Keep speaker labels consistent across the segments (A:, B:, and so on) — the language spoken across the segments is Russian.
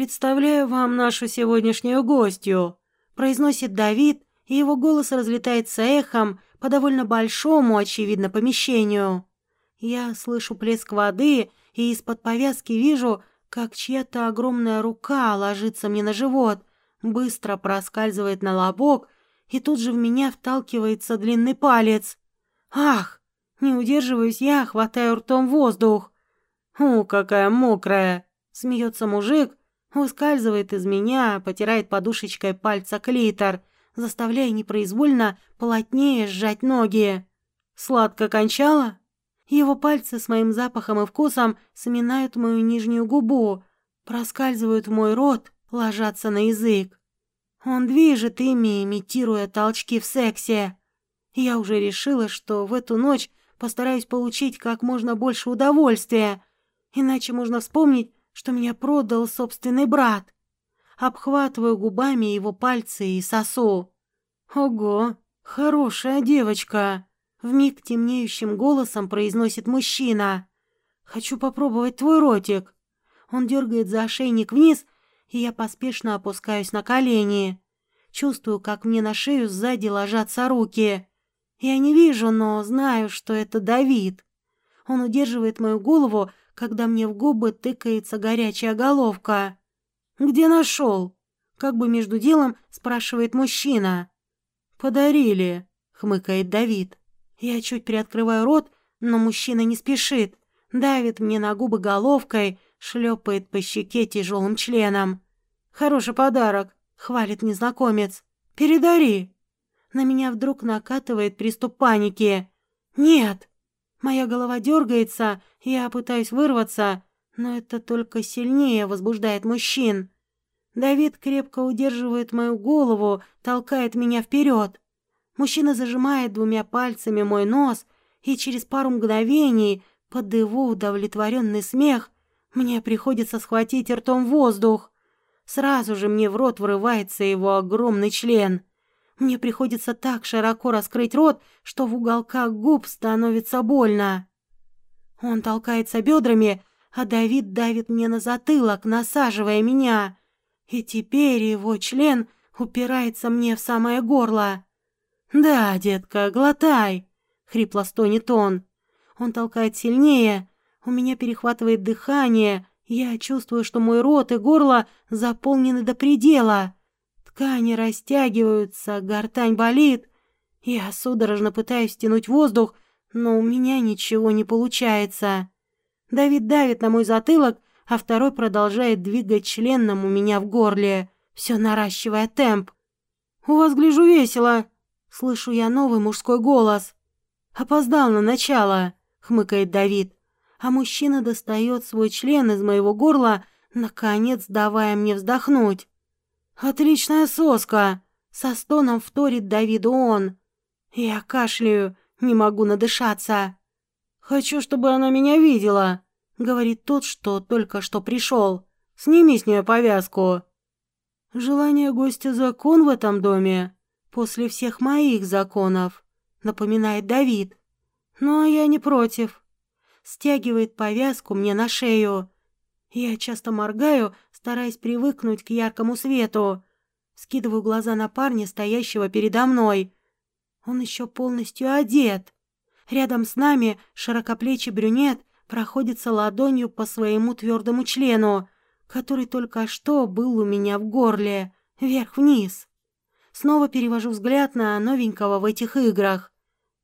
A: «Представляю вам нашу сегодняшнюю гостью», — произносит Давид, и его голос разлетается эхом по довольно большому, очевидно, помещению. Я слышу плеск воды и из-под повязки вижу, как чья-то огромная рука ложится мне на живот, быстро проскальзывает на лобок, и тут же в меня вталкивается длинный палец. Ах! Не удерживаюсь я, хватаю ртом воздух. «У, какая мокрая!» — смеется мужик, выскальзывает из меня, потирает подушечкой пальца клитор, заставляя непроизвольно плотнее сжать ноги. «Сладко кончала?» Его пальцы с моим запахом и вкусом сминают мою нижнюю губу, проскальзывают в мой рот, ложатся на язык. Он движет ими, имитируя толчки в сексе. Я уже решила, что в эту ночь постараюсь получить как можно больше удовольствия, иначе можно вспомнить, что меня продал собственный брат. Обхватываю губами его пальцы и сосу. Ого, хорошая девочка. Вмиг темнеющим голосом произносит мужчина. «Хочу попробовать твой ротик». Он дергает за ошейник вниз, и я поспешно опускаюсь на колени. Чувствую, как мне на шею сзади ложатся руки. Я не вижу, но знаю, что это Давид. Он удерживает мою голову, когда мне в губы тыкается горячая головка. «Где нашел?» Как бы между делом спрашивает мужчина. «Подарили», — хмыкает Давид. Я чуть приоткрываю рот, но мужчина не спешит. Давит мне на губы головкой, шлепает по щеке тяжелым членом. «Хороший подарок», — хвалит незнакомец. «Передари». На меня вдруг накатывает приступ паники. «Нет!» Моя голова дергается, я пытаюсь вырваться, но это только сильнее возбуждает мужчин. Давид крепко удерживает мою голову, толкает меня вперед. Мужчина зажимает двумя пальцами мой нос, и через пару мгновений, под его удовлетворенный смех, мне приходится схватить ртом воздух. Сразу же мне в рот врывается его огромный член. Мне приходится так широко раскрыть рот, что в уголках губ становится больно. Он толкается бедрами, а Давид давит мне на затылок, насаживая меня. И теперь его член упирается мне в самое горло. «Да, детка, глотай!» — хрипло стонет он. Он толкает сильнее, у меня перехватывает дыхание, я чувствую, что мой рот и горло заполнены до предела. Ткани растягиваются, гортань болит. Я судорожно пытаюсь тянуть воздух, но у меня ничего не получается. Давид давит на мой затылок, а второй продолжает двигать членом у меня в горле, все наращивая темп. «У вас, гляжу, весело!» Слышу я новый мужской голос. «Опоздал на начало», — хмыкает Давид. А мужчина достает свой член из моего горла, наконец давая мне вздохнуть. «Отличная соска!» — со стоном вторит Давиду он. Я кашляю, не могу надышаться. «Хочу, чтобы она меня видела», — говорит тот, что только что пришел. «Сними с нее повязку». «Желание гостя закон в этом доме?» после всех моих законов», — напоминает Давид. «Но я не против». Стягивает повязку мне на шею. Я часто моргаю, стараясь привыкнуть к яркому свету. Скидываю глаза на парня, стоящего передо мной. Он еще полностью одет. Рядом с нами широкоплечий брюнет проходится ладонью по своему твердому члену, который только что был у меня в горле, вверх-вниз. Снова перевожу взгляд на новенького в этих играх.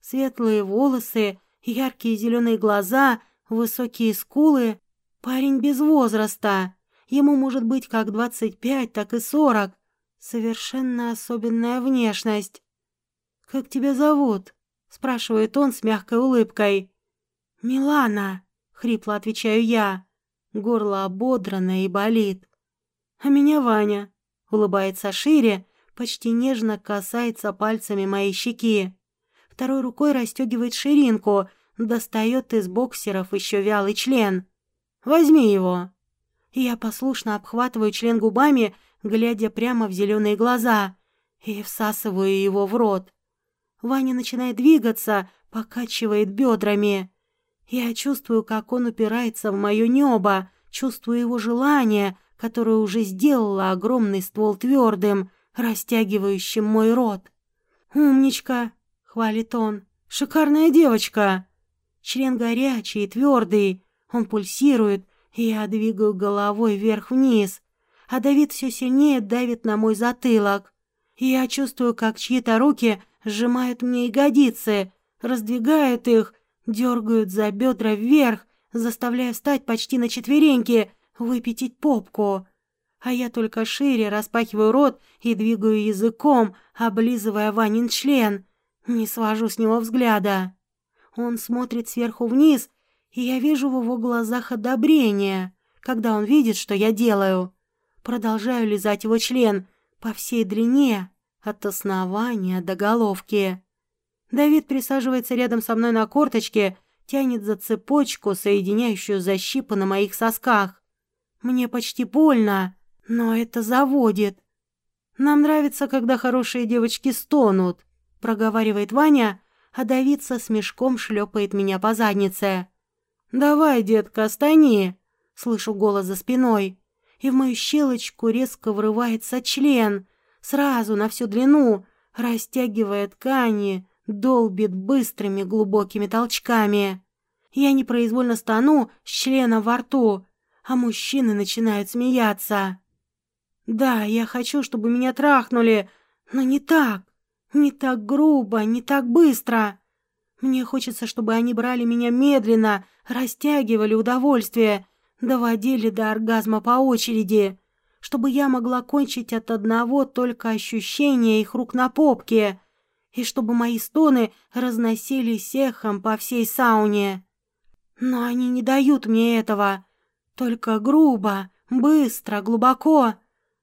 A: Светлые волосы, яркие зеленые глаза, высокие скулы. Парень без возраста. Ему может быть как двадцать пять, так и сорок. Совершенно особенная внешность. «Как тебя зовут?» — спрашивает он с мягкой улыбкой. «Милана», — хрипло отвечаю я. Горло ободрано и болит. «А меня Ваня», — улыбается шире, почти нежно касается пальцами моей щеки. Второй рукой расстегивает ширинку, достает из боксеров еще вялый член. «Возьми его!» Я послушно обхватываю член губами, глядя прямо в зеленые глаза, и всасываю его в рот. Ваня начинает двигаться, покачивает бедрами. Я чувствую, как он упирается в мое небо, чувствую его желание, которая уже сделала огромный ствол твердым, растягивающим мой рот. «Умничка!» — хвалит он. «Шикарная девочка!» Член горячий и твердый, он пульсирует, я двигаю головой вверх-вниз, а Давид все сильнее давит на мой затылок. Я чувствую, как чьи-то руки сжимают мне ягодицы, раздвигают их, дергают за бедра вверх, заставляя встать почти на четвереньки, выпятить попку. А я только шире распахиваю рот и двигаю языком, облизывая Ванин член. Не свожу с него взгляда. Он смотрит сверху вниз, и я вижу в его глазах одобрение, когда он видит, что я делаю. Продолжаю лизать его член по всей длине, от основания до головки. Давид присаживается рядом со мной на корточке, тянет за цепочку, соединяющую защипы на моих сосках. Мне почти больно, но это заводит. Нам нравится, когда хорошие девочки стонут, проговаривает Ваня, а Давид со смешком шлепает меня по заднице. «Давай, детка, стани!» Слышу голос за спиной, и в мою щелочку резко врывается член, сразу на всю длину, растягивая ткани, долбит быстрыми глубокими толчками. Я непроизвольно стану с членом во рту, а мужчины начинают смеяться. Да, я хочу, чтобы меня трахнули, но не так, не так грубо, не так быстро. Мне хочется, чтобы они брали меня медленно, растягивали удовольствие, доводили до оргазма по очереди, чтобы я могла кончить от одного только ощущения их рук на попке, и чтобы мои стоны разносились эхом по всей сауне. Но они не дают мне этого, только грубо, быстро, глубоко.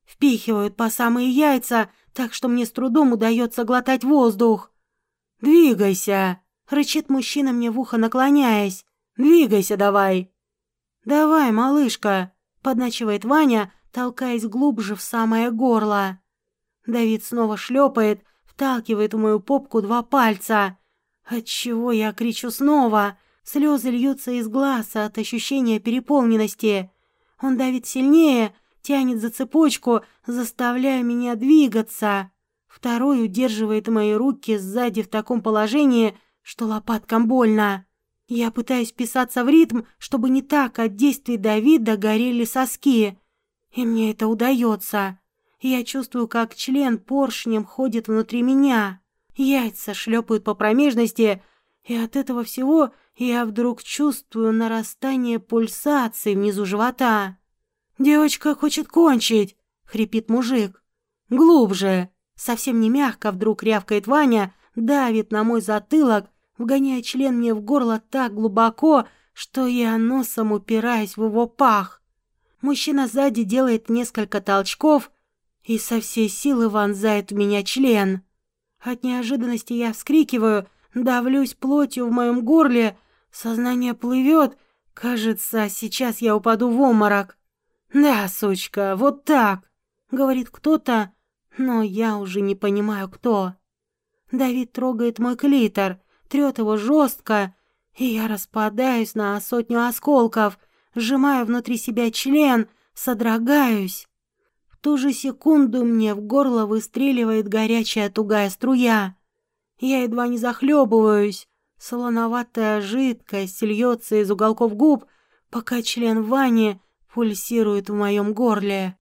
A: Впихивают по самые яйца, так что мне с трудом удается глотать воздух. «Двигайся!» — рычит мужчина мне в ухо, наклоняясь. «Двигайся давай!» «Давай, малышка!» — подначивает Ваня, толкаясь глубже в самое горло. Давид снова шлепает, вталкивает в мою попку два пальца. Отчего я кричу снова? Слезы льются из глаз от ощущения переполненности. Он давит сильнее, тянет за цепочку, заставляя меня двигаться. Второй удерживает мои руки сзади в таком положении, что лопаткам больно. Я пытаюсь вписаться в ритм, чтобы не так от действий Давида горели соски. И мне это удается. Я чувствую, как член поршнем ходит внутри меня. Яйца шлепают по промежности, и от этого всего я вдруг чувствую нарастание пульсации внизу живота. «Девочка хочет кончить!» — хрипит мужик. «Глубже!» Совсем не мягко вдруг рявкает Ваня, давит на мой затылок, вгоняя член мне в горло так глубоко, что я носом упираюсь в его пах. Мужчина сзади делает несколько толчков и со всей силы вонзает в меня член. От неожиданности я вскрикиваю, давлюсь плотью в моем горле, сознание плывет, кажется, сейчас я упаду в обморок. «Да, сучка, вот так», — говорит кто-то, но я уже не понимаю, кто. Давид трогает мой клитор, трет его жестко, и я распадаюсь на сотню осколков, сжимаю внутри себя член, содрогаюсь. В ту же секунду мне в горло выстреливает горячая тугая струя. Я едва не захлебываюсь. Солоноватая жидкость льется из уголков губ, пока член Вани пульсирует в моем горле.